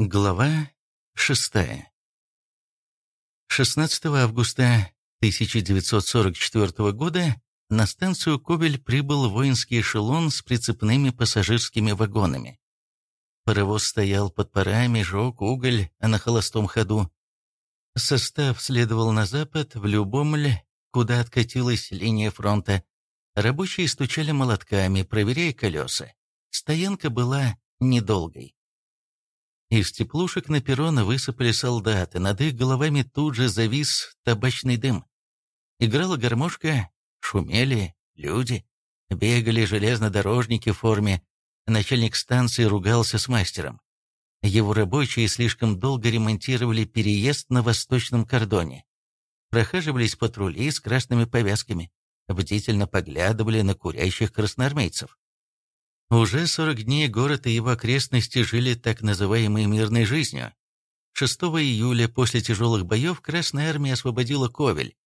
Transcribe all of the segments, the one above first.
Глава 6. 16 августа 1944 года на станцию Ковель прибыл воинский эшелон с прицепными пассажирскими вагонами. Паровоз стоял под парами, жег уголь, а на холостом ходу. Состав следовал на запад, в Любомль, куда откатилась линия фронта. Рабочие стучали молотками, проверяя колеса. Стоянка была недолгой. Из теплушек на перрон высыпали солдаты, над их головами тут же завис табачный дым. Играла гармошка, шумели люди, бегали железнодорожники в форме. Начальник станции ругался с мастером. Его рабочие слишком долго ремонтировали переезд на восточном кордоне. Прохаживались патрули с красными повязками, бдительно поглядывали на курящих красноармейцев. Уже 40 дней город и его окрестности жили так называемой мирной жизнью. 6 июля после тяжелых боев Красная Армия освободила Ковель,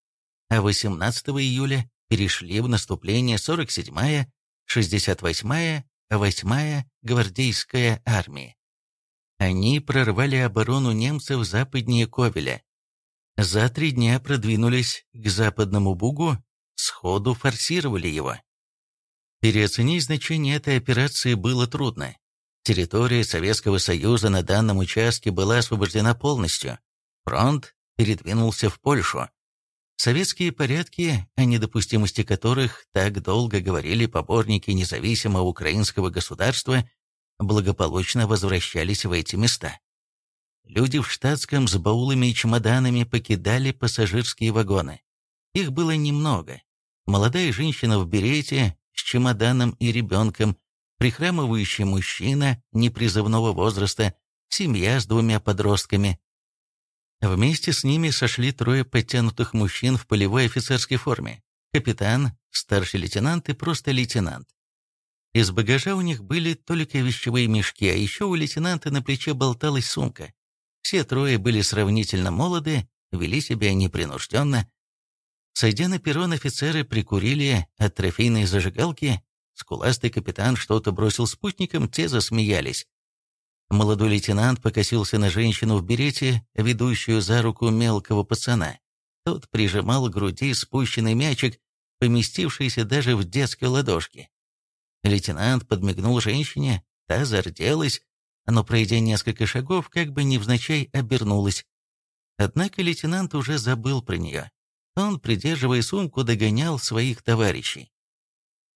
а 18 июля перешли в наступление 47-я, 68-я, 8-я гвардейская армии. Они прорвали оборону немцев западнее Ковеля. За три дня продвинулись к западному Бугу, сходу форсировали его. Переоценить значение этой операции было трудно. Территория Советского Союза на данном участке была освобождена полностью. Фронт передвинулся в Польшу. Советские порядки, о недопустимости которых так долго говорили поборники независимого украинского государства, благополучно возвращались в эти места. Люди в штатском с баулами и чемоданами покидали пассажирские вагоны. Их было немного. Молодая женщина в берете, с чемоданом и ребенком, прихрамывающий мужчина непризывного возраста, семья с двумя подростками. Вместе с ними сошли трое подтянутых мужчин в полевой офицерской форме. Капитан, старший лейтенант и просто лейтенант. Из багажа у них были только вещевые мешки, а еще у лейтенанта на плече болталась сумка. Все трое были сравнительно молоды, вели себя непринужденно, Сойдя на перрон, офицеры прикурили от трофейной зажигалки. Скуластый капитан что-то бросил спутникам, те засмеялись. Молодой лейтенант покосился на женщину в берете, ведущую за руку мелкого пацана. Тот прижимал к груди спущенный мячик, поместившийся даже в детской ладошке. Лейтенант подмигнул женщине, та зарделась, но, пройдя несколько шагов, как бы невзначай обернулась. Однако лейтенант уже забыл про нее. Он, придерживая сумку, догонял своих товарищей.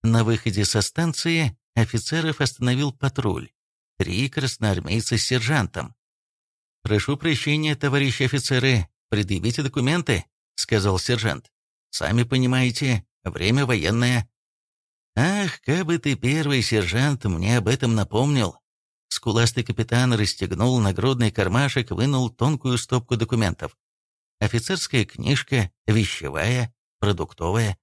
На выходе со станции офицеров остановил патруль. Три красноармейца с сержантом. «Прошу прощения, товарищи офицеры, предъявите документы», — сказал сержант. «Сами понимаете, время военное». «Ах, как бы ты, первый сержант, мне об этом напомнил». Скуластый капитан расстегнул нагрудный кармашек, вынул тонкую стопку документов офицерская книжка, вещевая, продуктовая.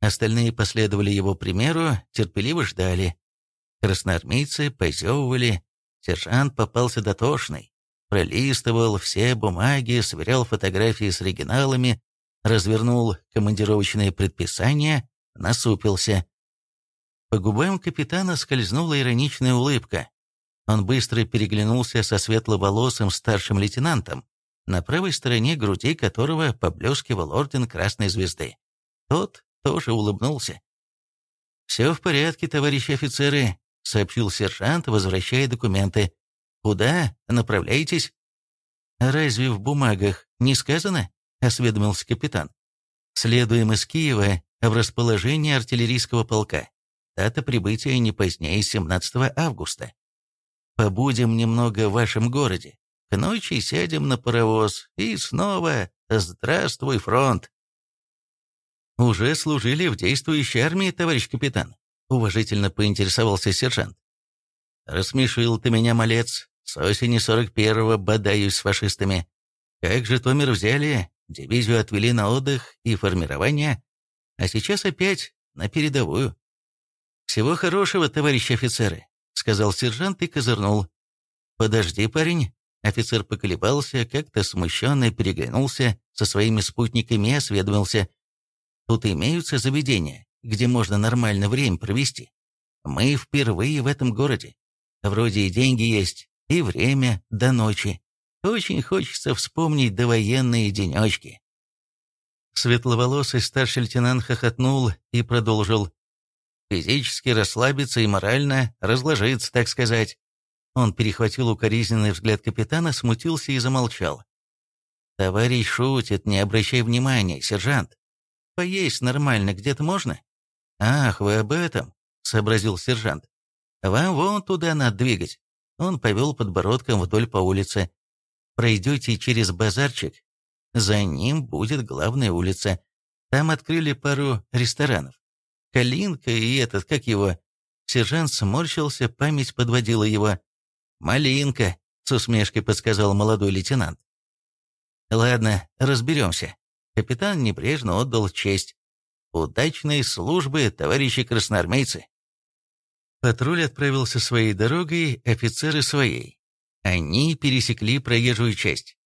Остальные последовали его примеру, терпеливо ждали. Красноармейцы позевывали, сержант попался дотошный, пролистывал все бумаги, сверял фотографии с оригиналами, развернул командировочные предписания, насупился. По губам капитана скользнула ироничная улыбка. Он быстро переглянулся со светловолосым старшим лейтенантом, на правой стороне груди которого поблескивал орден Красной Звезды. Тот тоже улыбнулся. «Все в порядке, товарищи офицеры», — сообщил сержант, возвращая документы. «Куда направляетесь?» «Разве в бумагах не сказано?» — осведомился капитан. «Следуем из Киева в расположение артиллерийского полка. Дата прибытия не позднее 17 августа. Побудем немного в вашем городе. К ночи сядем на паровоз, и снова «Здравствуй, фронт!» «Уже служили в действующей армии, товарищ капитан?» — уважительно поинтересовался сержант. «Рассмешил ты меня, малец. С осени сорок первого бодаюсь с фашистами. Как же Томер взяли, дивизию отвели на отдых и формирование, а сейчас опять на передовую». «Всего хорошего, товарищи офицеры», — сказал сержант и козырнул. «Подожди, парень, Офицер поколебался, как-то смущенно переглянулся со своими спутниками и осведомился. «Тут имеются заведения, где можно нормально время провести. Мы впервые в этом городе. Вроде и деньги есть, и время до ночи. Очень хочется вспомнить довоенные денечки. Светловолосый старший лейтенант хохотнул и продолжил. Физически расслабиться и морально разложиться, так сказать. Он перехватил укоризненный взгляд капитана, смутился и замолчал. «Товарищ шутит, не обращай внимания, сержант. Поесть нормально где-то можно?» «Ах, вы об этом», — сообразил сержант. «Вам вон туда надо двигать». Он повел подбородком вдоль по улице. «Пройдете через базарчик. За ним будет главная улица. Там открыли пару ресторанов. Калинка и этот, как его?» Сержант сморщился, память подводила его. «Малинка», — с усмешкой подсказал молодой лейтенант. «Ладно, разберемся». Капитан небрежно отдал честь. «Удачной службы, товарищи красноармейцы!» Патруль отправился своей дорогой, офицеры своей. Они пересекли проезжую часть.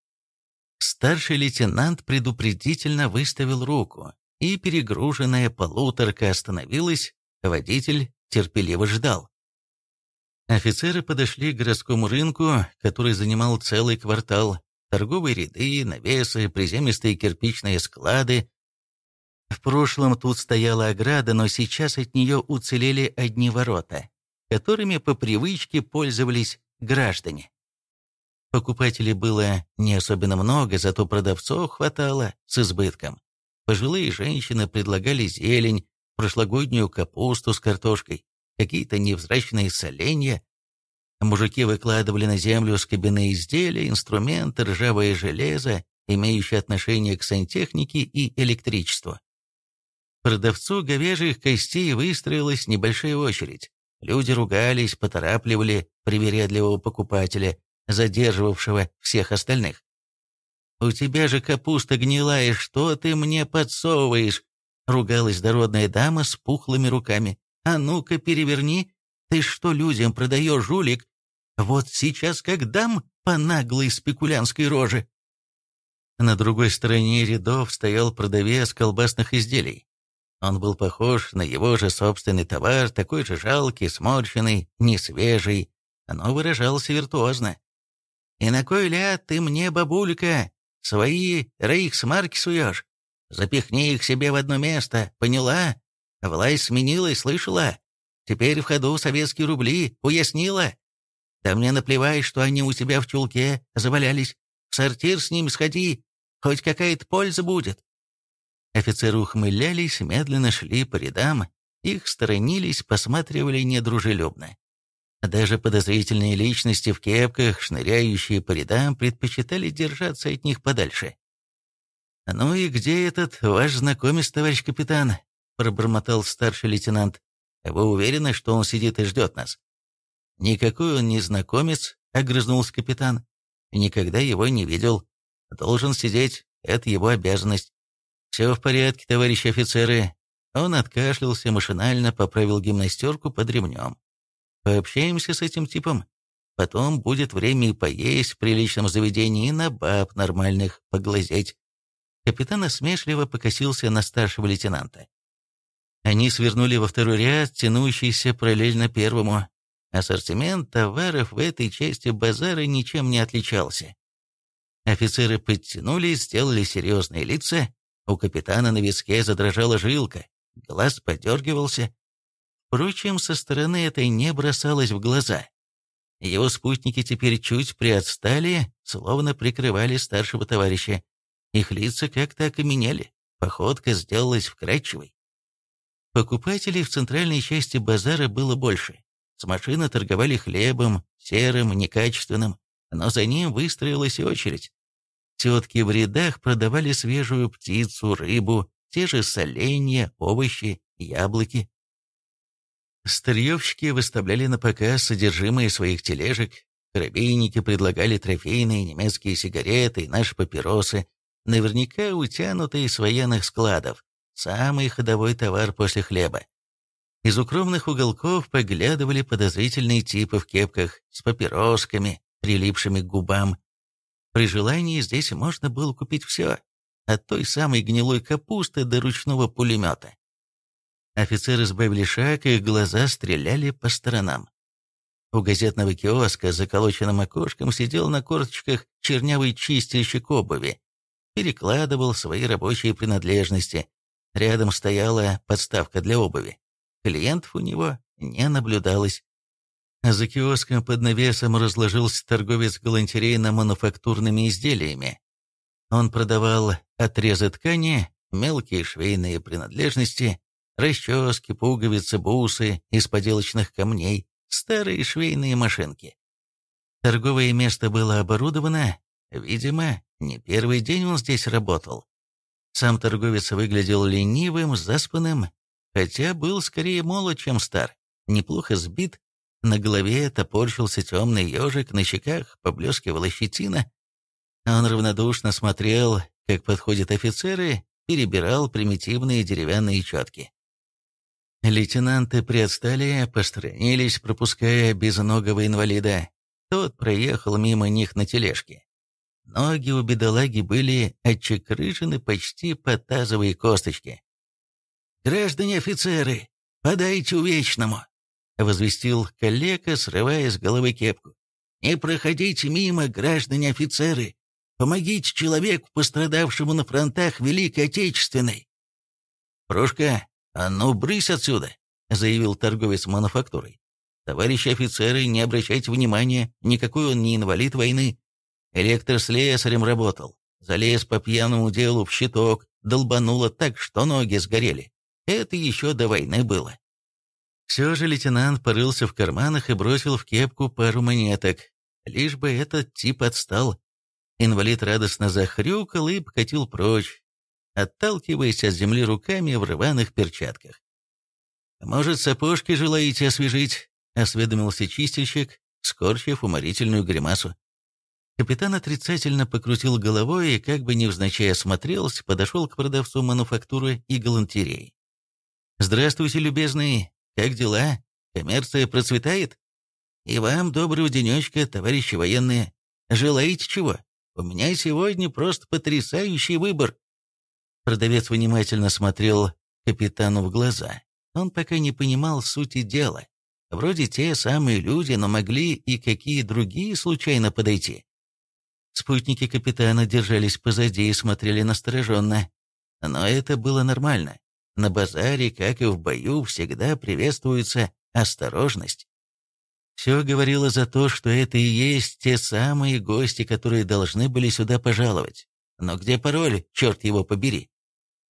Старший лейтенант предупредительно выставил руку, и перегруженная полуторка остановилась, водитель терпеливо ждал. Офицеры подошли к городскому рынку, который занимал целый квартал. Торговые ряды, навесы, приземистые кирпичные склады. В прошлом тут стояла ограда, но сейчас от нее уцелели одни ворота, которыми по привычке пользовались граждане. Покупателей было не особенно много, зато продавцов хватало с избытком. Пожилые женщины предлагали зелень, прошлогоднюю капусту с картошкой, какие-то невзрачные соленья. Мужики выкладывали на землю скобяные изделия, инструменты, ржавое железо, имеющее отношение к сантехнике и электричеству. Продавцу говяжьих костей выстроилась небольшая очередь. Люди ругались, поторапливали привередливого покупателя, задерживавшего всех остальных. «У тебя же капуста гнилая, что ты мне подсовываешь?» Ругалась дородная дама с пухлыми руками. «А ну-ка, переверни. Ты что людям продаешь, жулик? Вот сейчас как дам по наглой спекулянской роже». На другой стороне рядов стоял продавец колбасных изделий. Он был похож на его же собственный товар, такой же жалкий, сморщенный, несвежий, но выражался виртуозно. «И на кой ляд ты мне, бабулька, свои рейхсмарки суешь? Запихни их себе в одно место, поняла? Власть сменилась, слышала? Теперь в ходу советские рубли, уяснила? Да мне наплевать, что они у тебя в чулке завалялись. В сортир с ним сходи, хоть какая-то польза будет. Офицеры ухмылялись, медленно шли по рядам, их сторонились, посматривали недружелюбно. Даже подозрительные личности в кепках, шныряющие по рядам, предпочитали держаться от них подальше. «Ну и где этот ваш знакомец, товарищ капитан?» — пробормотал старший лейтенант. «Вы уверены, что он сидит и ждет нас?» «Никакой он не знакомец», — огрызнулся капитан. «Никогда его не видел. Должен сидеть, это его обязанность. «Все в порядке, товарищи офицеры». Он откашлялся, машинально поправил гимнастерку под ремнем. «Пообщаемся с этим типом. Потом будет время и поесть в приличном заведении, и на баб нормальных поглазеть». Капитан осмешливо покосился на старшего лейтенанта. Они свернули во второй ряд, тянущийся параллельно первому. Ассортимент товаров в этой части базара ничем не отличался. Офицеры подтянулись, сделали серьезные лица, у капитана на виске задрожала жилка, глаз подергивался. Впрочем, со стороны этой не бросалось в глаза. Его спутники теперь чуть приотстали, словно прикрывали старшего товарища. Их лица как-то окаменели, походка сделалась вкрадчивой. Покупателей в центральной части базара было больше. С машины торговали хлебом, серым, некачественным, но за ним выстроилась очередь. Тетки в рядах продавали свежую птицу, рыбу, те же соленья, овощи, яблоки. Старьевщики выставляли на показ содержимое своих тележек, коробейники предлагали трофейные немецкие сигареты и наши папиросы, наверняка утянутые с военных складов, самый ходовой товар после хлеба. Из укромных уголков поглядывали подозрительные типы в кепках с папиросками, прилипшими к губам, при желании здесь можно было купить все, от той самой гнилой капусты до ручного пулемета. Офицеры сбавили шаг, их глаза стреляли по сторонам. У газетного киоска с заколоченным окошком сидел на корточках чернявый чистильщик обуви. Перекладывал свои рабочие принадлежности. Рядом стояла подставка для обуви. Клиентов у него не наблюдалось. За киоском под навесом разложился торговец галантерейно-мануфактурными изделиями. Он продавал отрезы ткани, мелкие швейные принадлежности, расчески, пуговицы, бусы из поделочных камней, старые швейные машинки. Торговое место было оборудовано, видимо, не первый день он здесь работал. Сам торговец выглядел ленивым, заспанным, хотя был скорее молод, чем стар, неплохо сбит, на голове топорщился темный ежик, на щеках поблескивала щетина. Он равнодушно смотрел, как подходят офицеры, перебирал примитивные деревянные четки. Лейтенанты приотстали, посторонились, пропуская безногого инвалида. Тот проехал мимо них на тележке. Ноги у бедолаги были отчекрыжены почти по тазовой косточке. «Граждане офицеры, подайте увечному!» — возвестил коллега, срывая с головы кепку. «Не проходите мимо, граждане офицеры! Помогите человеку, пострадавшему на фронтах Великой Отечественной!» «Прошка, «А ну, брысь отсюда!» — заявил торговец мануфактурой. «Товарищи офицеры, не обращайте внимания, никакой он не инвалид войны. Электрослесарем работал, залез по пьяному делу в щиток, долбануло так, что ноги сгорели. Это еще до войны было». Все же лейтенант порылся в карманах и бросил в кепку пару монеток, лишь бы этот тип отстал. Инвалид радостно захрюкал и покатил прочь, отталкиваясь от земли руками в рваных перчатках. «Может, сапожки желаете освежить?» — осведомился чистильщик, скорчив уморительную гримасу. Капитан отрицательно покрутил головой и, как бы невзначай осмотрелся, подошел к продавцу мануфактуры и галантереи. «Здравствуйте, любезный. Как дела? Коммерция процветает? И вам доброго денечка, товарищи военные. Желаете чего? У меня сегодня просто потрясающий выбор. Продавец внимательно смотрел капитану в глаза. Он пока не понимал сути дела. Вроде те самые люди, но могли и какие другие случайно подойти. Спутники капитана держались позади и смотрели настороженно. Но это было нормально. На базаре, как и в бою, всегда приветствуется осторожность. Все говорило за то, что это и есть те самые гости, которые должны были сюда пожаловать. Но где пароль, черт его побери?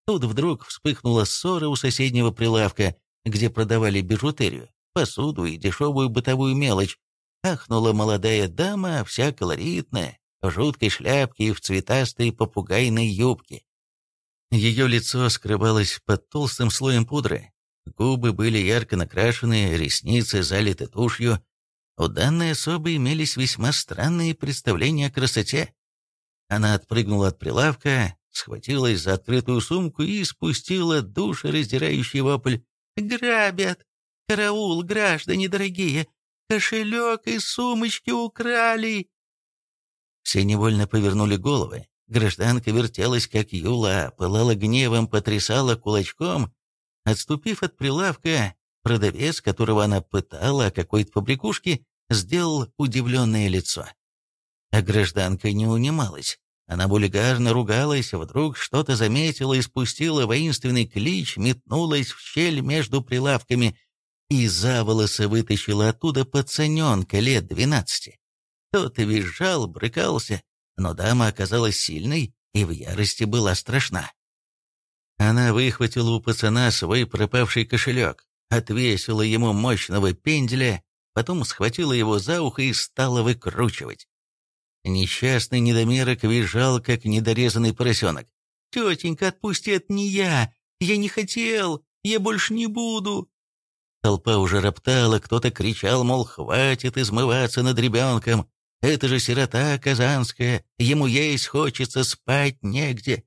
Тут вдруг вспыхнула ссора у соседнего прилавка, где продавали бижутерию, посуду и дешевую бытовую мелочь. Ахнула молодая дама, вся колоритная, в жуткой шляпке и в цветастой попугайной юбке. Ее лицо скрывалось под толстым слоем пудры. Губы были ярко накрашены, ресницы залиты тушью. У данной особы имелись весьма странные представления о красоте. Она отпрыгнула от прилавка, схватилась за открытую сумку и спустила душераздирающий вопль. «Грабят! Караул, граждане дорогие! Кошелек и сумочки украли!» Все невольно повернули головы. Гражданка вертелась, как юла, пылала гневом, потрясала кулачком. Отступив от прилавка, продавец, которого она пытала о какой-то побрякушке, сделал удивленное лицо. А гражданка не унималась. Она бульгарно ругалась, вдруг что-то заметила и спустила воинственный клич, метнулась в щель между прилавками и за волосы вытащила оттуда пацаненка лет двенадцати. Тот визжал, брыкался, но дама оказалась сильной и в ярости была страшна. Она выхватила у пацана свой пропавший кошелек, отвесила ему мощного пенделя, потом схватила его за ухо и стала выкручивать. Несчастный недомерок визжал, как недорезанный поросенок. «Тетенька, отпусти, это не я! Я не хотел! Я больше не буду!» Толпа уже роптала, кто-то кричал, мол, хватит измываться над ребенком. Это же сирота казанская, ему есть хочется, спать негде.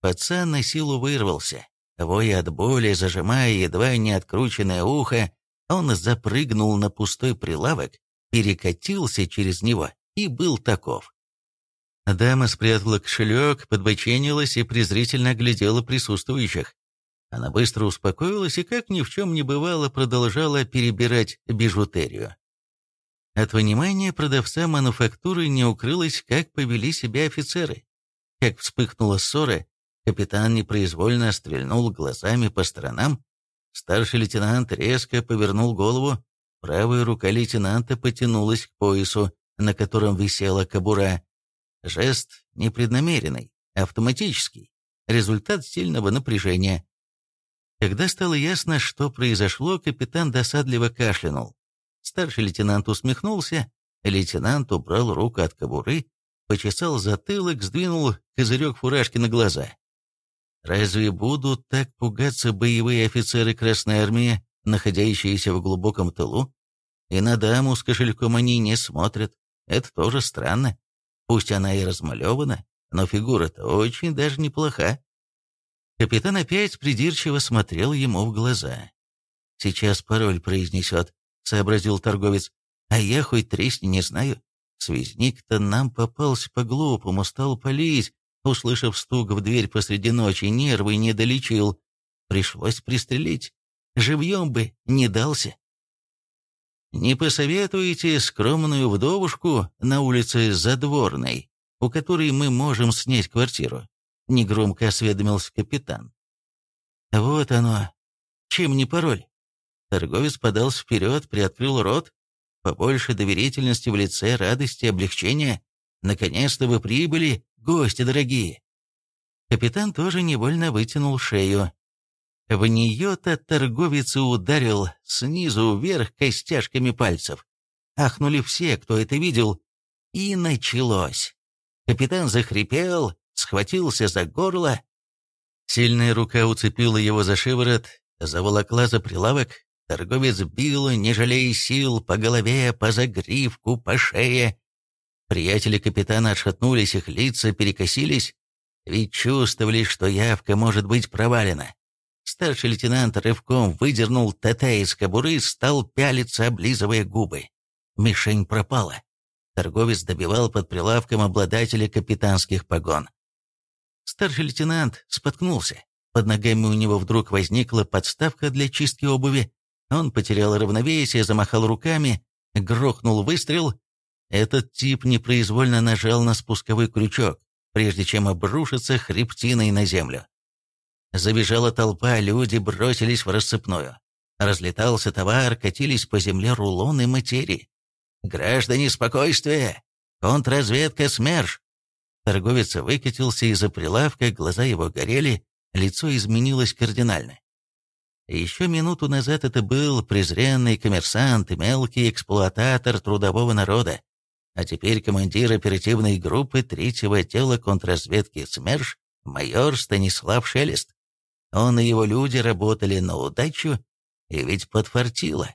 Пацан на силу вырвался. Воя от боли, зажимая едва не открученное ухо, он запрыгнул на пустой прилавок, перекатился через него и был таков. Дама спрятала кошелек, подбоченилась и презрительно оглядела присутствующих. Она быстро успокоилась и, как ни в чем не бывало, продолжала перебирать бижутерию. От внимания продавца мануфактуры не укрылось, как повели себя офицеры. Как вспыхнула ссора, капитан непроизвольно стрельнул глазами по сторонам. Старший лейтенант резко повернул голову. Правая рука лейтенанта потянулась к поясу, на котором висела кобура. Жест непреднамеренный, автоматический, результат сильного напряжения. Когда стало ясно, что произошло, капитан досадливо кашлянул. Старший лейтенант усмехнулся, лейтенант убрал руку от кобуры, почесал затылок, сдвинул козырек фуражки на глаза. Разве будут так пугаться боевые офицеры Красной Армии, находящиеся в глубоком тылу? И на даму с кошельком они не смотрят. Это тоже странно. Пусть она и размалевана, но фигура-то очень даже неплоха. Капитан опять придирчиво смотрел ему в глаза. «Сейчас пароль произнесет сообразил торговец. «А я хоть тресни не знаю. Связник-то нам попался по-глупому, стал палить, услышав стук в дверь посреди ночи, нервы не долечил. Пришлось пристрелить. Живьем бы не дался». «Не посоветуете скромную вдовушку на улице Задворной, у которой мы можем снять квартиру?» — негромко осведомился капитан. «Вот оно. Чем не пароль?» Торговец подался вперед, приоткрыл рот. Побольше доверительности в лице, радости, облегчения. Наконец-то вы прибыли, гости дорогие. Капитан тоже невольно вытянул шею. В нее-то торговец и ударил снизу вверх костяшками пальцев. Ахнули все, кто это видел. И началось. Капитан захрипел, схватился за горло. Сильная рука уцепила его за шиворот, заволокла за прилавок, Торговец бил, не жалея сил, по голове, по загривку, по шее. Приятели капитана отшатнулись, их лица перекосились, ведь чувствовали, что явка может быть провалена. Старший лейтенант рывком выдернул ТТ из кобуры, стал пялиться, облизывая губы. Мишень пропала. Торговец добивал под прилавком обладателя капитанских погон. Старший лейтенант споткнулся. Под ногами у него вдруг возникла подставка для чистки обуви. Он потерял равновесие, замахал руками, грохнул выстрел. Этот тип непроизвольно нажал на спусковой крючок, прежде чем обрушиться хребтиной на землю. Забежала толпа, люди бросились в рассыпную. Разлетался товар, катились по земле рулоны материи. «Граждане, спокойствие! Контрразведка СМЕРШ!» Торговец выкатился из-за прилавка, глаза его горели, лицо изменилось кардинально. Еще минуту назад это был презренный коммерсант и мелкий эксплуататор трудового народа, а теперь командир оперативной группы третьего отдела контрразведки СМЕРШ майор Станислав Шелест. Он и его люди работали на удачу, и ведь подфартило.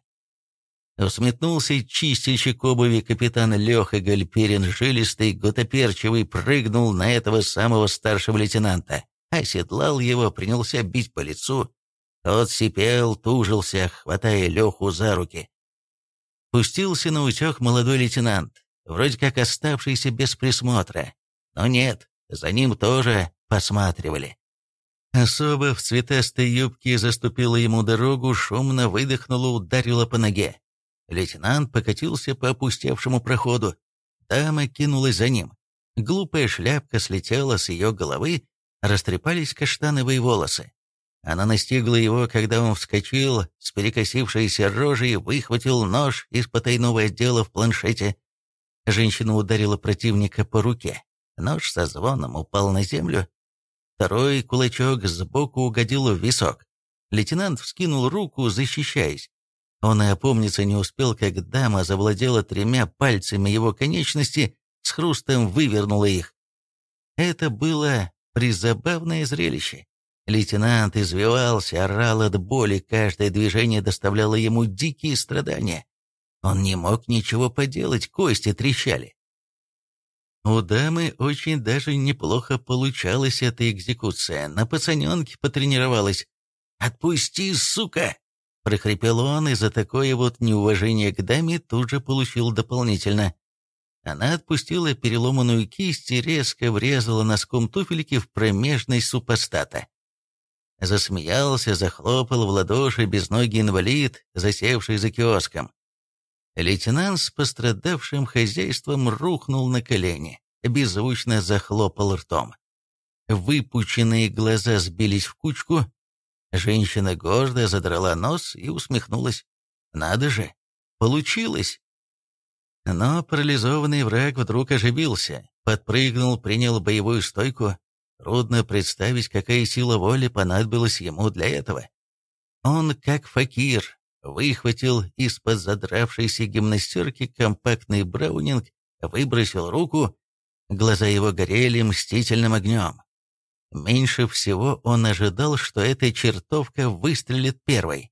Усметнулся чистильщик обуви капитан Леха Гальперин, жилистый, гутоперчивый, прыгнул на этого самого старшего лейтенанта, оседлал его, принялся бить по лицу, тот сипел, тужился, хватая Леху за руки. Пустился на утек молодой лейтенант, вроде как оставшийся без присмотра. Но нет, за ним тоже посматривали. Особо в цветастой юбке заступила ему дорогу, шумно выдохнула, ударила по ноге. Лейтенант покатился по опустевшему проходу. Дама кинулась за ним. Глупая шляпка слетела с ее головы, растрепались каштановые волосы. Она настигла его, когда он вскочил с перекосившейся рожей, выхватил нож из потайного отдела в планшете. Женщина ударила противника по руке. Нож со звоном упал на землю. Второй кулачок сбоку угодил в висок. Лейтенант вскинул руку, защищаясь. Он и опомниться не успел, как дама завладела тремя пальцами его конечности, с хрустом вывернула их. Это было призабавное зрелище. Лейтенант извивался, орал от боли, каждое движение доставляло ему дикие страдания. Он не мог ничего поделать, кости трещали. У дамы очень даже неплохо получалась эта экзекуция, на пацаненке потренировалась. «Отпусти, сука!» — прохрипел он, и за такое вот неуважение к даме тут же получил дополнительно. Она отпустила переломанную кисть и резко врезала носком туфельки в промежность супостата. Засмеялся, захлопал в ладоши безногий инвалид, засевший за киоском. Лейтенант с пострадавшим хозяйством рухнул на колени, беззвучно захлопал ртом. Выпученные глаза сбились в кучку. Женщина гордо задрала нос и усмехнулась. «Надо же! Получилось!» Но парализованный враг вдруг оживился, подпрыгнул, принял боевую стойку. Трудно представить, какая сила воли понадобилась ему для этого. Он, как факир, выхватил из-под задравшейся гимнастерки компактный браунинг, выбросил руку, глаза его горели мстительным огнем. Меньше всего он ожидал, что эта чертовка выстрелит первой.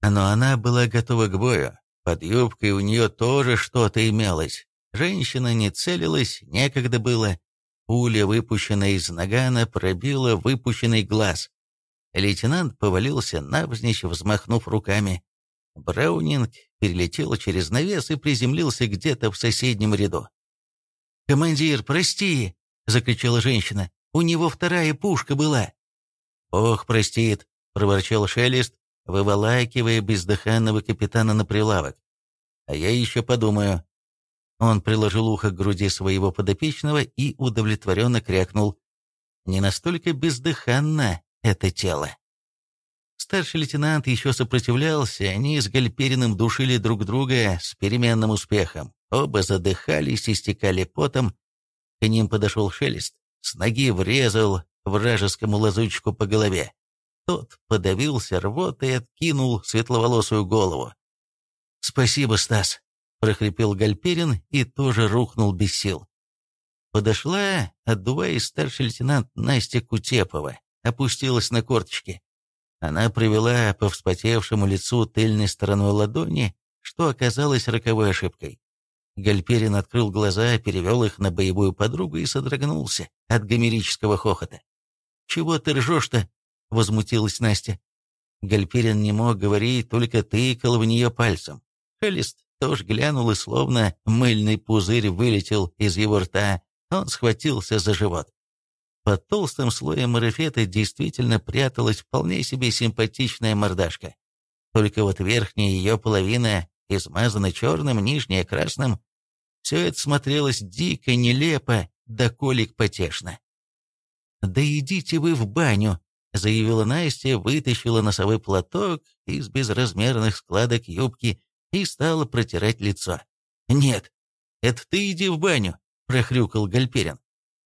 Но она была готова к бою. Под юбкой у нее тоже что-то имелось. Женщина не целилась, некогда было. Пуля, выпущенная из нагана, пробила выпущенный глаз. Лейтенант повалился навзничь, взмахнув руками. Браунинг перелетел через навес и приземлился где-то в соседнем ряду. «Командир, прости!» — закричала женщина. «У него вторая пушка была!» «Ох, простит!» — проворчал Шелест, выволакивая бездыханного капитана на прилавок. «А я еще подумаю». Он приложил ухо к груди своего подопечного и удовлетворенно крякнул. «Не настолько бездыханно это тело». Старший лейтенант еще сопротивлялся, они с Гальпериным душили друг друга с переменным успехом. Оба задыхались и стекали потом. К ним подошел Шелест, с ноги врезал вражескому лазучку по голове. Тот подавился рвотой и откинул светловолосую голову. «Спасибо, Стас», — прохрипел Гальперин и тоже рухнул без сил. Подошла, отдуваясь, старший лейтенант Настя Кутепова, опустилась на корточки. Она привела по вспотевшему лицу тыльной стороной ладони, что оказалось роковой ошибкой. Гальперин открыл глаза, перевел их на боевую подругу и содрогнулся от гомерического хохота. «Чего ты ржешь-то?» — возмутилась Настя. Гальперин не мог говорить, только тыкал в нее пальцем. Шелест тоже глянул и словно мыльный пузырь вылетел из его рта. Он схватился за живот. Под толстым слоем марафета действительно пряталась вполне себе симпатичная мордашка. Только вот верхняя ее половина измазана черным, нижняя красным. Все это смотрелось дико, нелепо, да колик потешно. «Да идите вы в баню!» заявила Настя, вытащила носовой платок из безразмерных складок юбки и стала протирать лицо. «Нет, это ты иди в баню», — прохрюкал Гальперин.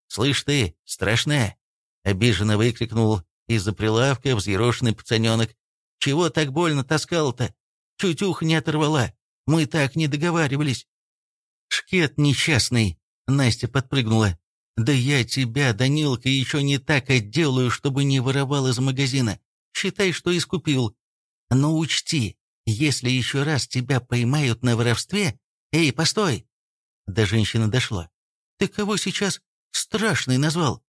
«Слышь ты, страшная!» — обиженно выкрикнул из-за прилавка взъерошенный пацаненок. «Чего так больно таскал-то? Чуть ух не оторвала. Мы так не договаривались». «Шкет несчастный!» — Настя подпрыгнула. «Да я тебя, Данилка, еще не так отделаю, чтобы не воровал из магазина. Считай, что искупил. Но учти, если еще раз тебя поймают на воровстве... Эй, постой!» До женщины дошло. «Ты кого сейчас страшный назвал?»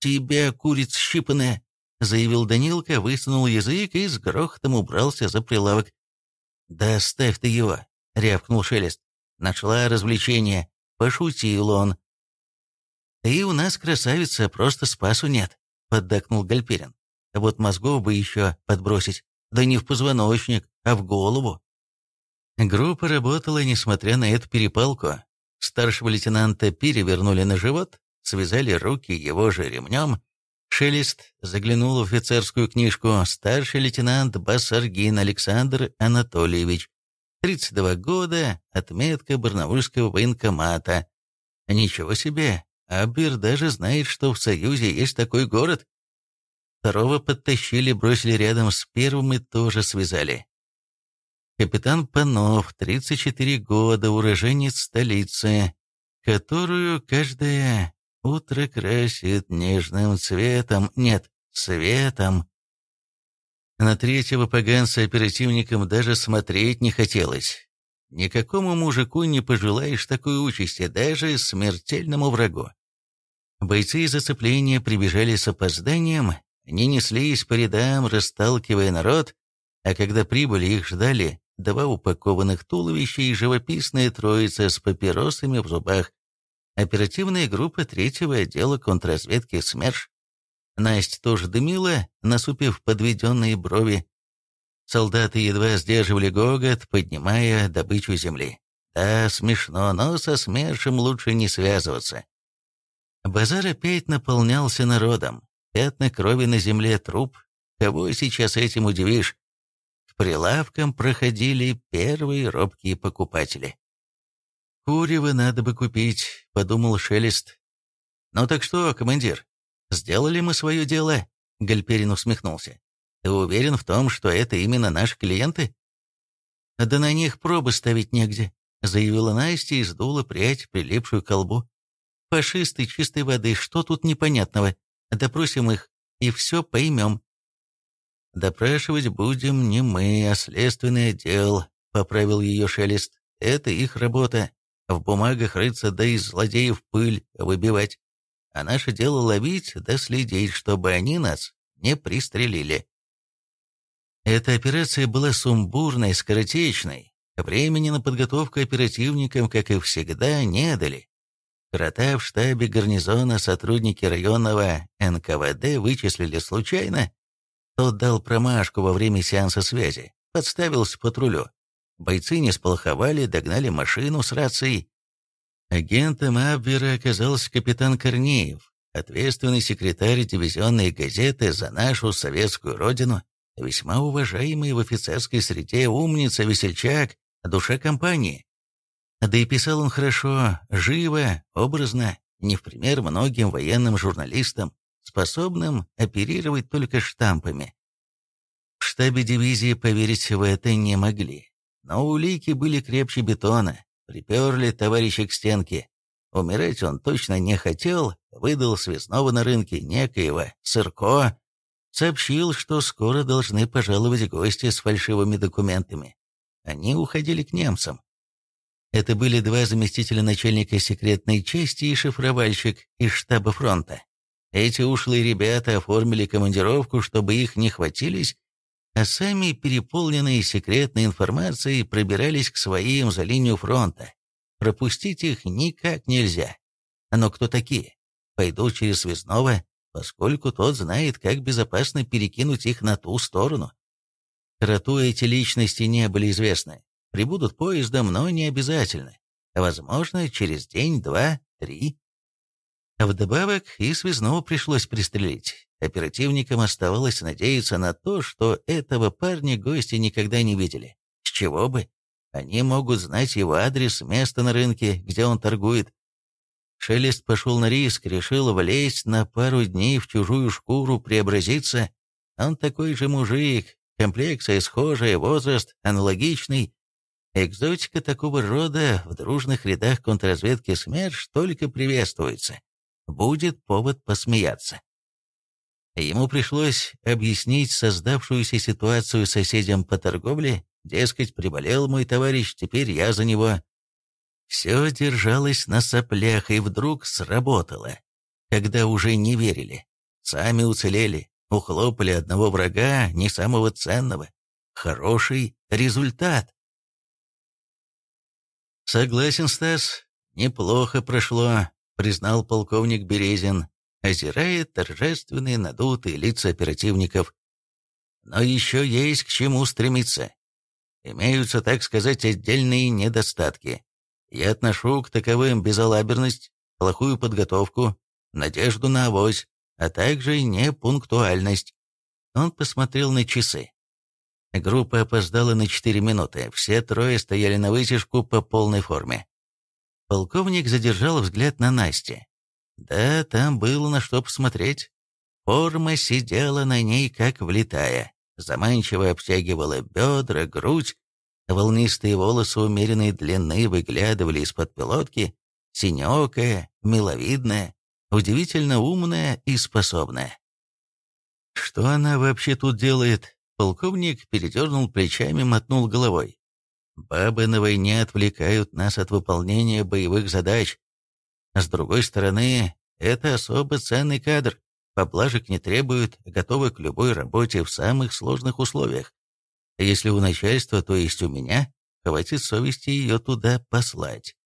«Тебя, курица щипанная!» — заявил Данилка, высунул язык и с грохотом убрался за прилавок. «Да оставь ты его!» — рявкнул Шелест. «Нашла развлечение!» — пошутил он. «Ты у нас красавица, просто спасу нет», — поддакнул Гальперин. «Вот мозгов бы еще подбросить, да не в позвоночник, а в голову». Группа работала, несмотря на эту перепалку. Старшего лейтенанта перевернули на живот, связали руки его же ремнем. Шелест заглянул в офицерскую книжку «Старший лейтенант Басаргин Александр Анатольевич». 32 года, отметка Барнаульского военкомата. Ничего себе, Абер даже знает, что в Союзе есть такой город. Второго подтащили, бросили рядом с первым и тоже связали. Капитан Панов, 34 года, уроженец столицы, которую каждое утро красит нежным цветом, нет, цветом. На третьего поганца оперативникам даже смотреть не хотелось. Никакому мужику не пожелаешь такой участи, даже смертельному врагу. Бойцы из зацепления прибежали с опозданием, не неслись по рядам, расталкивая народ, а когда прибыли, их ждали два упакованных туловища и живописная троица с папиросами в зубах. Оперативная группа третьего отдела контрразведки СМЕРШ. Настя тоже дымила, насупив подведенные брови. Солдаты едва сдерживали гогот, поднимая добычу земли. Да, смешно, но со СМЕРШем лучше не связываться. Базар опять наполнялся народом. Пятна крови на земле, труп. Кого сейчас этим удивишь? К прилавкам проходили первые робкие покупатели. «Курево надо бы купить», — подумал Шелест. «Ну так что, командир, сделали мы свое дело?» — Гальперин усмехнулся. «Ты уверен в том, что это именно наши клиенты?» «Да на них пробы ставить негде», — заявила Настя и сдула прядь, прилипшую к колбу. «Фашисты чистой воды, что тут непонятного? Допросим их, и все поймем». «Допрашивать будем не мы, а следственный отдел», — поправил ее Шелест. «Это их работа. В бумагах рыться, да из злодеев пыль выбивать. А наше дело ловить, да следить, чтобы они нас не пристрелили». Эта операция была сумбурной, скоротечной. Времени на подготовку оперативникам, как и всегда, не дали. Крота в штабе гарнизона сотрудники районного НКВД вычислили случайно. Тот дал промашку во время сеанса связи, подставился патрулю. Бойцы не сполоховали, догнали машину с рацией. Агентом Абвера оказался капитан Корнеев, ответственный секретарь дивизионной газеты «За нашу советскую родину», Весьма уважаемый в офицерской среде умница, весельчак, душа компании. Да и писал он хорошо, живо, образно, не в пример многим военным журналистам, способным оперировать только штампами. В штабе дивизии поверить в это не могли. Но улики были крепче бетона, приперли товарища к стенке. Умирать он точно не хотел, выдал связного на рынке некоего Сырко, сообщил, что скоро должны пожаловать гости с фальшивыми документами. Они уходили к немцам. Это были два заместителя начальника секретной части и шифровальщик из штаба фронта. Эти ушлые ребята оформили командировку, чтобы их не хватились, а сами, переполненные секретной информацией, пробирались к своим за линию фронта. Пропустить их никак нельзя. Но кто такие? Пойдут через Связного, поскольку тот знает, как безопасно перекинуть их на ту сторону. Кроту эти личности не были известны. Прибудут поездом, но не обязательно. Возможно, через день, два, три. Вдобавок и связного пришлось пристрелить. Оперативникам оставалось надеяться на то, что этого парня гости никогда не видели. С чего бы? Они могут знать его адрес, место на рынке, где он торгует, Шелест пошел на риск, решил влезть на пару дней в чужую шкуру, преобразиться. Он такой же мужик, комплекция схожая, возраст аналогичный. Экзотика такого рода в дружных рядах контрразведки СМЕРШ только приветствуется. Будет повод посмеяться. Ему пришлось объяснить создавшуюся ситуацию соседям по торговле, дескать, приболел мой товарищ, теперь я за него. Все держалось на соплях и вдруг сработало, когда уже не верили. Сами уцелели, ухлопали одного врага, не самого ценного. Хороший результат. «Согласен, Стас, неплохо прошло», — признал полковник Березин, озирая торжественные надутые лица оперативников. «Но еще есть к чему стремиться. Имеются, так сказать, отдельные недостатки. Я отношу к таковым безалаберность, плохую подготовку, надежду на авось, а также непунктуальность. Он посмотрел на часы. Группа опоздала на 4 минуты, все трое стояли на вытяжку по полной форме. Полковник задержал взгляд на Насте. Да, там было на что посмотреть. Форма сидела на ней как влитая, заманчиво обтягивала бедра, грудь, Волнистые волосы умеренной длины выглядывали из-под пилотки, синеокая, миловидная, удивительно умная и способная. «Что она вообще тут делает?» Полковник передернул плечами, мотнул головой. «Бабы на войне отвлекают нас от выполнения боевых задач. С другой стороны, это особо ценный кадр, поблажек не требует, готовы к любой работе в самых сложных условиях. Если у начальства, то есть у меня, хватит совести ее туда послать.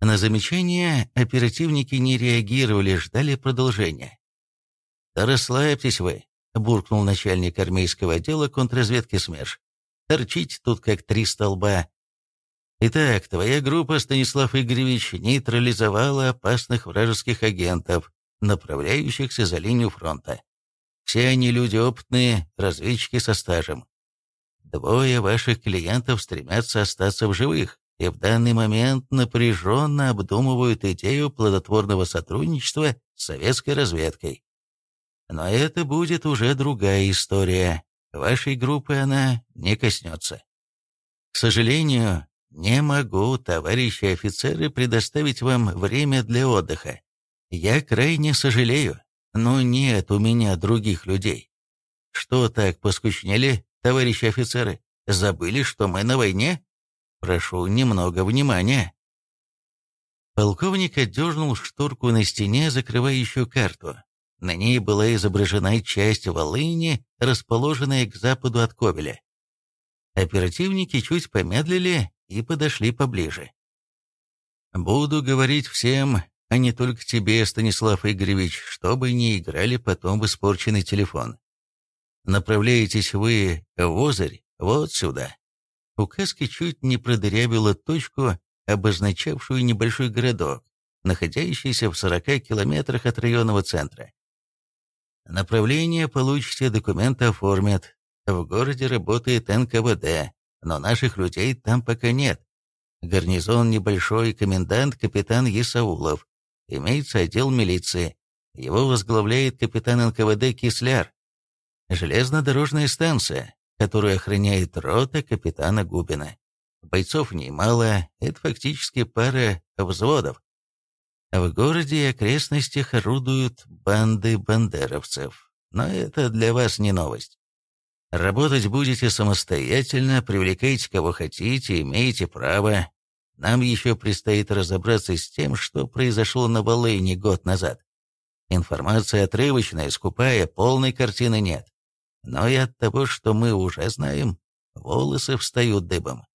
На замечание оперативники не реагировали, ждали продолжения. «Да расслабьтесь вы, буркнул начальник армейского отдела контрразведки СМЕРШ. «Торчите тут как три столба. Итак, твоя группа, Станислав Игоревич, нейтрализовала опасных вражеских агентов, направляющихся за линию фронта. Все они люди опытные, разведчики со стажем. Двое ваших клиентов стремятся остаться в живых и в данный момент напряженно обдумывают идею плодотворного сотрудничества с советской разведкой. Но это будет уже другая история. Вашей группы она не коснется. К сожалению, не могу, товарищи офицеры, предоставить вам время для отдыха. Я крайне сожалею, но нет у меня других людей. Что так поскучнели, товарищи офицеры? Забыли, что мы на войне? Прошу немного внимания. Полковник отдернул шторку на стене, закрывающую карту. На ней была изображена часть Волыни, расположенная к западу от Ковеля. Оперативники чуть помедлили и подошли поближе. «Буду говорить всем, а не только тебе, Станислав Игоревич, чтобы не играли потом в испорченный телефон. Направляетесь вы в Озарь вот сюда». Указка чуть не продырявила точку, обозначавшую небольшой городок, находящийся в 40 километрах от районного центра. Направление получите, документы оформят. В городе работает НКВД, но наших людей там пока нет. Гарнизон небольшой, комендант капитан Исаулов. Имеется отдел милиции. Его возглавляет капитан НКВД Кисляр. Железнодорожная станция, которую охраняет рота капитана Губина. Бойцов немало, это фактически пара взводов. В городе и окрестностях орудуют банды бандеровцев. Но это для вас не новость. Работать будете самостоятельно, привлекайте кого хотите, имеете право. Нам еще предстоит разобраться с тем, что произошло на Волыне год назад. Информация отрывочная, скупая, полной картины нет. Но и от того, что мы уже знаем, волосы встают дыбом.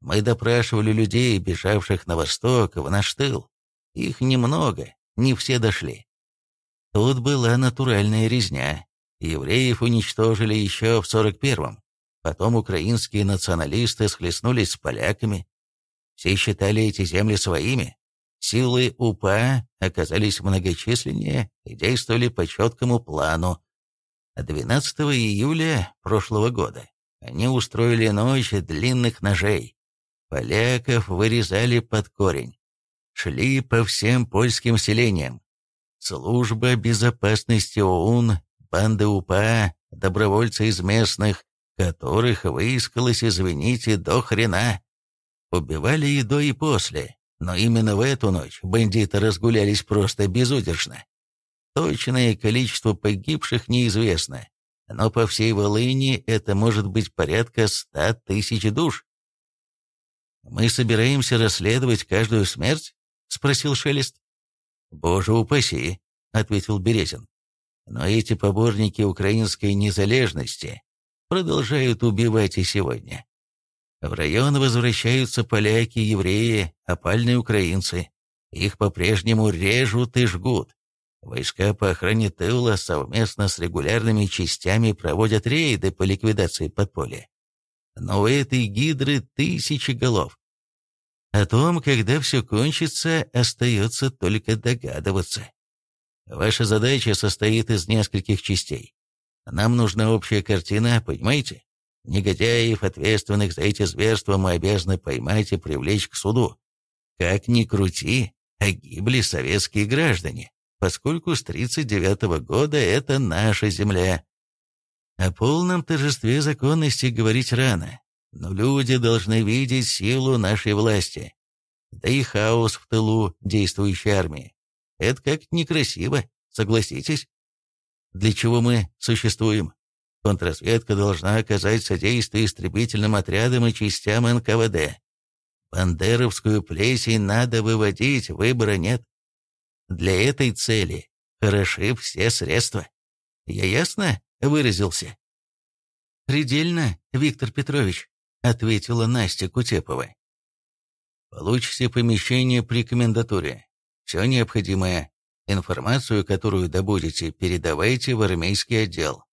Мы допрашивали людей, бежавших на восток, в наш тыл. Их немного, не все дошли. Тут была натуральная резня. Евреев уничтожили еще в 41-м. Потом украинские националисты схлестнулись с поляками. Все считали эти земли своими. Силы УПА оказались многочисленнее и действовали по четкому плану. 12 июля прошлого года они устроили ночь длинных ножей. Поляков вырезали под корень шли по всем польским селениям. Служба безопасности ОУН, банды УПА, добровольцы из местных, которых выискалось, извините, до хрена. Убивали и до, и после, но именно в эту ночь бандиты разгулялись просто безудержно. Точное количество погибших неизвестно, но по всей Волыни это может быть порядка ста тысяч душ. Мы собираемся расследовать каждую смерть? — спросил Шелест. «Боже упаси», — ответил Березин. «Но эти поборники украинской незалежности продолжают убивать и сегодня. В район возвращаются поляки, евреи, опальные украинцы. Их по-прежнему режут и жгут. Войска по охране тыла совместно с регулярными частями проводят рейды по ликвидации подполья. Но у этой гидры тысячи голов. О том, когда все кончится, остается только догадываться. Ваша задача состоит из нескольких частей. Нам нужна общая картина, понимаете? Негодяев, ответственных за эти зверства, мы обязаны поймать и привлечь к суду. Как ни крути, а гибли советские граждане, поскольку с 1939 -го года это наша земля. О полном торжестве законности говорить рано. Но люди должны видеть силу нашей власти. Да и хаос в тылу действующей армии. Это как некрасиво, согласитесь? Для чего мы существуем? Контрразведка должна оказать содействие истребительным отрядам и частям НКВД. Бандеровскую плесень надо выводить, выбора нет. Для этой цели хороши все средства. Я ясно выразился? Предельно, Виктор Петрович. — ответила Настя Кутепова. «Получите помещение при комендатуре. Все необходимое. Информацию, которую добудете, передавайте в армейский отдел.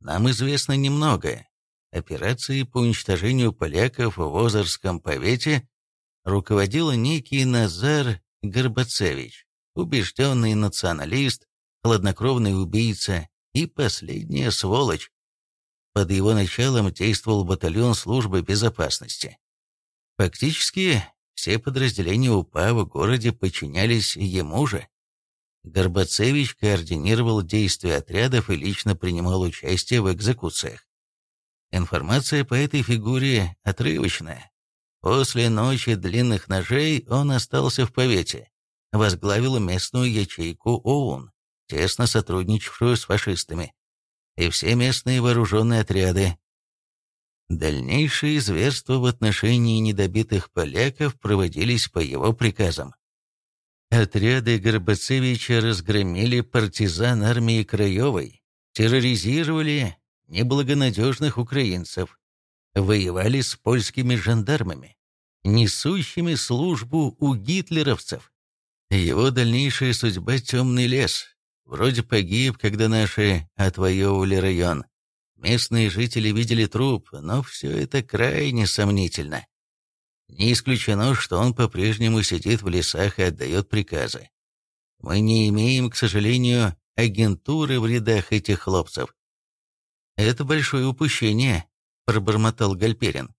нам известно немного. Операцией по уничтожению поляков в Озерском повете руководил некий Назар Горбацевич, убежденный националист, хладнокровный убийца и последняя сволочь. Под его началом действовал батальон службы безопасности. Фактически, все подразделения УПА в городе подчинялись ему же. Горбацевич координировал действия отрядов и лично принимал участие в экзекуциях. Информация по этой фигуре отрывочная. После ночи длинных ножей он остался в повете, возглавил местную ячейку ОУН, тесно сотрудничавшую с фашистами, и все местные вооруженные отряды, Дальнейшие зверства в отношении недобитых поляков проводились по его приказам. Отряды Горбацевича разгромили партизан армии Краевой, терроризировали неблагонадежных украинцев, воевали с польскими жандармами, несущими службу у гитлеровцев. Его дальнейшая судьба — темный лес. Вроде погиб, когда наши отвоевывали район. Местные жители видели труп, но все это крайне сомнительно. Не исключено, что он по-прежнему сидит в лесах и отдает приказы. Мы не имеем, к сожалению, агентуры в рядах этих хлопцев. «Это большое упущение», — пробормотал Гальперин.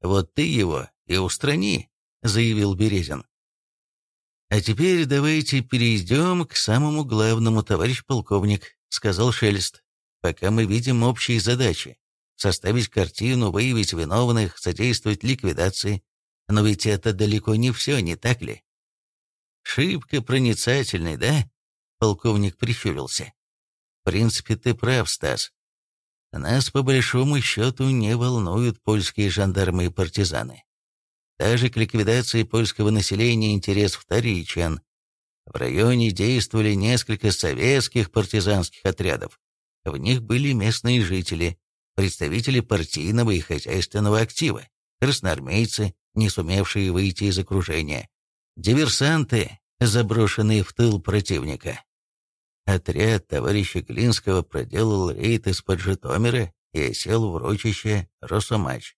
«Вот ты его и устрани», — заявил Березин. «А теперь давайте перейдем к самому главному, товарищ полковник», — сказал Шелест пока мы видим общие задачи. Составить картину, выявить виновных, содействовать ликвидации. Но ведь это далеко не все, не так ли? Шибко проницательный, да? Полковник прищурился. В принципе, ты прав, Стас. Нас, по большому счету, не волнуют польские жандармы и партизаны. Даже к ликвидации польского населения интерес вторичен. В районе действовали несколько советских партизанских отрядов, в них были местные жители, представители партийного и хозяйственного актива, красноармейцы, не сумевшие выйти из окружения, диверсанты, заброшенные в тыл противника. Отряд товарища Глинского проделал рейд из-под Житомира и осел в урочище Росомач.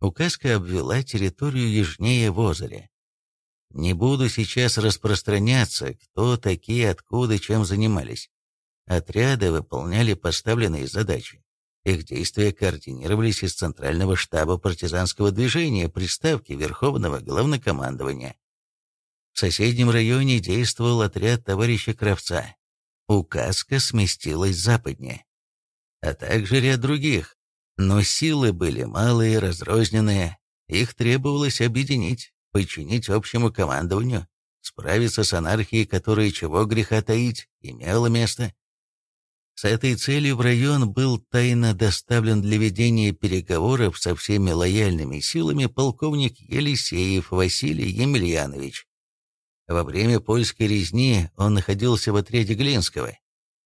Указка обвела территорию южнее в озере. Не буду сейчас распространяться, кто такие, откуда, чем занимались. Отряды выполняли поставленные задачи. Их действия координировались из Центрального штаба партизанского движения при ставке Верховного Главнокомандования. В соседнем районе действовал отряд товарища Кравца. Указка сместилась западнее. А также ряд других. Но силы были малые, разрозненные. Их требовалось объединить, подчинить общему командованию, справиться с анархией, которая, чего греха таить, имела место. С этой целью в район был тайно доставлен для ведения переговоров со всеми лояльными силами полковник Елисеев Василий Емельянович. Во время польской резни он находился в отряде Глинского.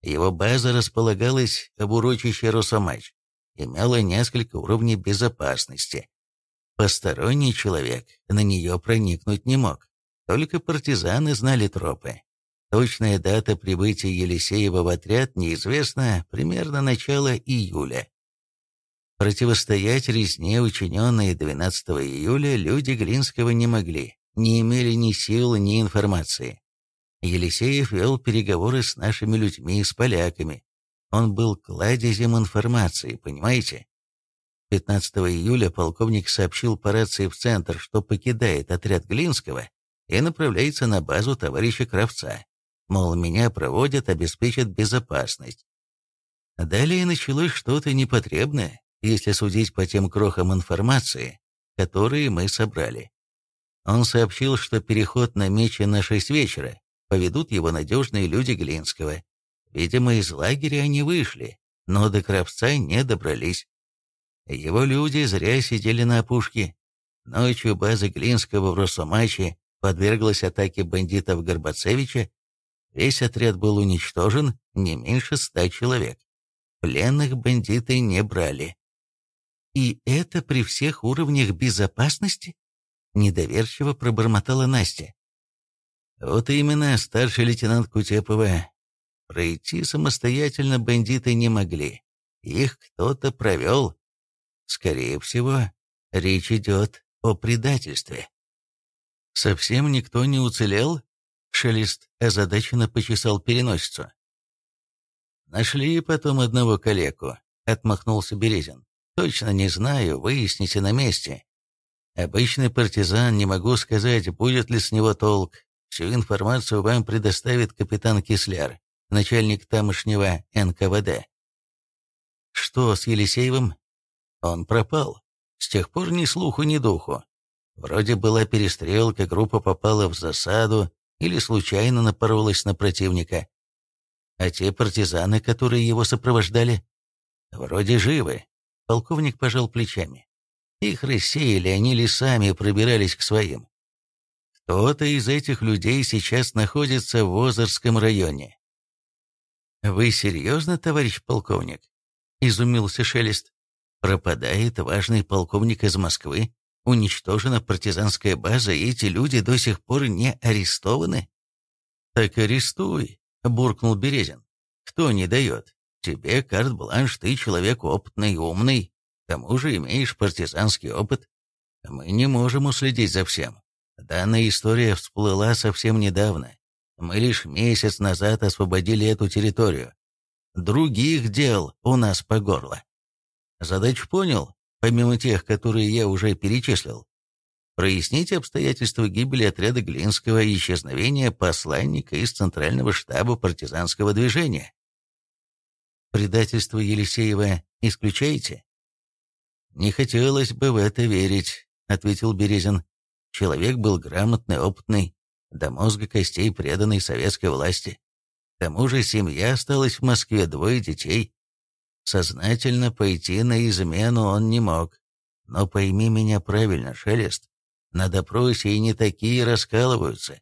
Его база располагалась в урочище Росомач, имела несколько уровней безопасности. Посторонний человек на нее проникнуть не мог, только партизаны знали тропы. Точная дата прибытия Елисеева в отряд неизвестна, примерно начало июля. Противостоять резне, учиненной 12 июля, люди Глинского не могли, не имели ни сил, ни информации. Елисеев вел переговоры с нашими людьми, с поляками. Он был кладезем информации, понимаете? 15 июля полковник сообщил по рации в центр, что покидает отряд Глинского и направляется на базу товарища Кравца. Мол, меня проводят, обеспечат безопасность. Далее началось что-то непотребное, если судить по тем крохам информации, которые мы собрали. Он сообщил, что переход намечен на шесть вечера, поведут его надежные люди Глинского. Видимо, из лагеря они вышли, но до Кравца не добрались. Его люди зря сидели на опушке. Ночью база Глинского в Росомаче подверглась атаке бандитов Горбацевича, Весь отряд был уничтожен, не меньше ста человек. Пленных бандиты не брали. «И это при всех уровнях безопасности?» — недоверчиво пробормотала Настя. «Вот именно, старший лейтенант Кутепова. Пройти самостоятельно бандиты не могли. Их кто-то провел. Скорее всего, речь идет о предательстве. Совсем никто не уцелел? Шелест озадаченно почесал переносицу. «Нашли потом одного калеку», — отмахнулся Березин. «Точно не знаю, выясните на месте. Обычный партизан, не могу сказать, будет ли с него толк. Всю информацию вам предоставит капитан Кисляр, начальник тамошнего НКВД. Что с Елисеевым? Он пропал. С тех пор ни слуху, ни духу. Вроде была перестрелка, группа попала в засаду или случайно напоролась на противника. А те партизаны, которые его сопровождали, вроде живы. Полковник пожал плечами. Их рассеяли, они лесами пробирались к своим. Кто-то из этих людей сейчас находится в Озерском районе. «Вы серьезно, товарищ полковник?» — изумился Шелест. «Пропадает важный полковник из Москвы, уничтожена партизанская база, и эти люди до сих пор не арестованы?» «Так арестуй», — буркнул Березин. «Кто не дает? Тебе карт-бланш, ты человек опытный, умный, к тому же имеешь партизанский опыт. Мы не можем уследить за всем. Данная история всплыла совсем недавно. Мы лишь месяц назад освободили эту территорию. Других дел у нас по горло. Задачу понял, помимо тех, которые я уже перечислил. Прояснить обстоятельства гибели отряда Глинского и исчезновения посланника из Центрального штаба партизанского движения. Предательство Елисеева исключаете? «Не хотелось бы в это верить», — ответил Березин. «Человек был грамотный, опытный, до мозга костей преданный советской власти. К тому же семья осталась в Москве, двое детей. Сознательно пойти на измену он не мог. Но пойми меня правильно, Шелест, на допросе и не такие раскалываются.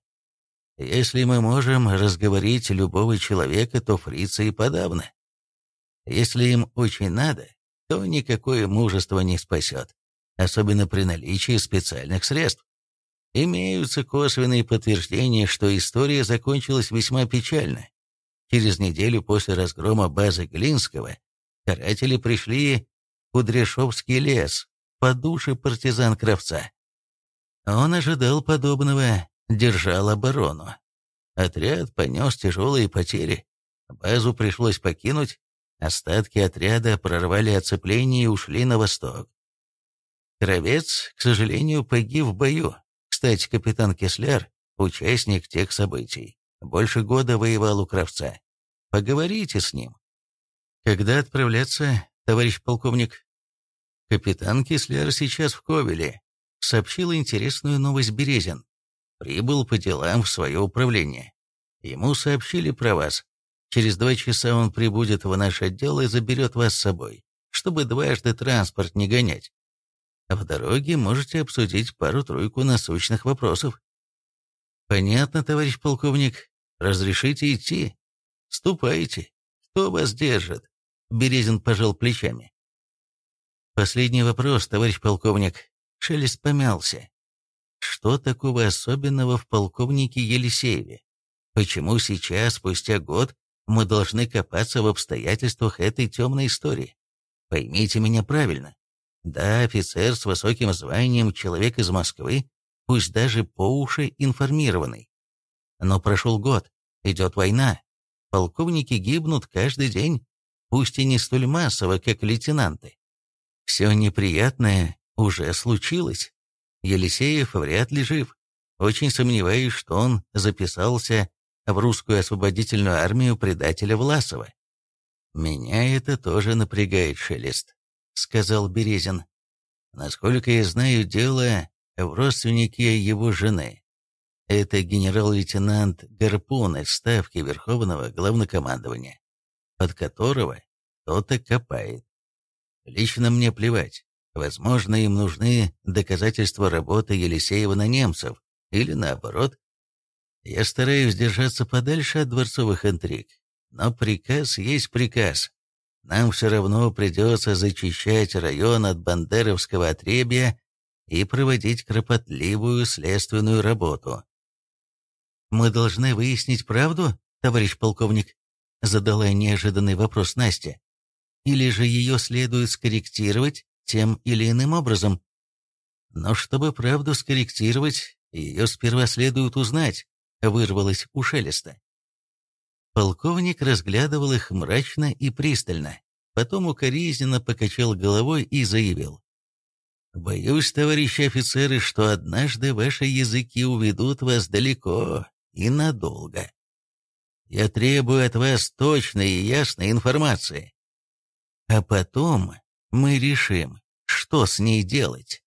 Если мы можем разговорить любого человека, то фрица и подавно. Если им очень надо, то никакое мужество не спасет, особенно при наличии специальных средств. Имеются косвенные подтверждения, что история закончилась весьма печально. Через неделю после разгрома базы Глинского каратели пришли в Кудряшовский лес по душе партизан Кравца. Он ожидал подобного, держал оборону. Отряд понес тяжелые потери. Базу пришлось покинуть, остатки отряда прорвали оцепление и ушли на восток. Кровец, к сожалению, погиб в бою, кстати, капитан Кесляр – участник тех событий. Больше года воевал у Кравца. Поговорите с ним. Когда отправляться, товарищ полковник? Капитан Кесляр сейчас в Ковеле. Сообщил интересную новость Березин. Прибыл по делам в свое управление. Ему сообщили про вас. Через два часа он прибудет в наш отдел и заберет вас с собой, чтобы дважды транспорт не гонять. В дороге можете обсудить пару-тройку насущных вопросов. Понятно, товарищ полковник. Разрешите идти? Ступайте. Кто вас держит? Березин пожал плечами. Последний вопрос, товарищ полковник. Шелест помялся. Что такого особенного в полковнике Елисееве? Почему сейчас, спустя год, мы должны копаться в обстоятельствах этой темной истории? Поймите меня правильно. Да, офицер с высоким званием, человек из Москвы, пусть даже по уши информированный. Но прошел год, идет война, полковники гибнут каждый день, пусть и не столь массово, как лейтенанты. Все неприятное уже случилось. Елисеев вряд ли жив. Очень сомневаюсь, что он записался в русскую освободительную армию предателя Власова. Меня это тоже напрягает, Шелест сказал Березин. Насколько я знаю, дело в родственнике его жены. Это генерал-лейтенант Гарпун из Ставки Верховного Главнокомандования, под которого кто-то копает. Лично мне плевать. Возможно, им нужны доказательства работы Елисеева на немцев, или наоборот. Я стараюсь держаться подальше от дворцовых интриг, но приказ есть приказ. Нам все равно придется зачищать район от бандеровского отребья и проводить кропотливую следственную работу. «Мы должны выяснить правду, товарищ полковник?» задала неожиданный вопрос Настя. Или же ее следует скорректировать тем или иным образом? Но чтобы правду скорректировать, ее сперва следует узнать, вырвалось у Шелеста. Полковник разглядывал их мрачно и пристально, потом укоризненно покачал головой и заявил. «Боюсь, товарищи офицеры, что однажды ваши языки уведут вас далеко и надолго. Я требую от вас точной и ясной информации. А потом мы решим, что с ней делать».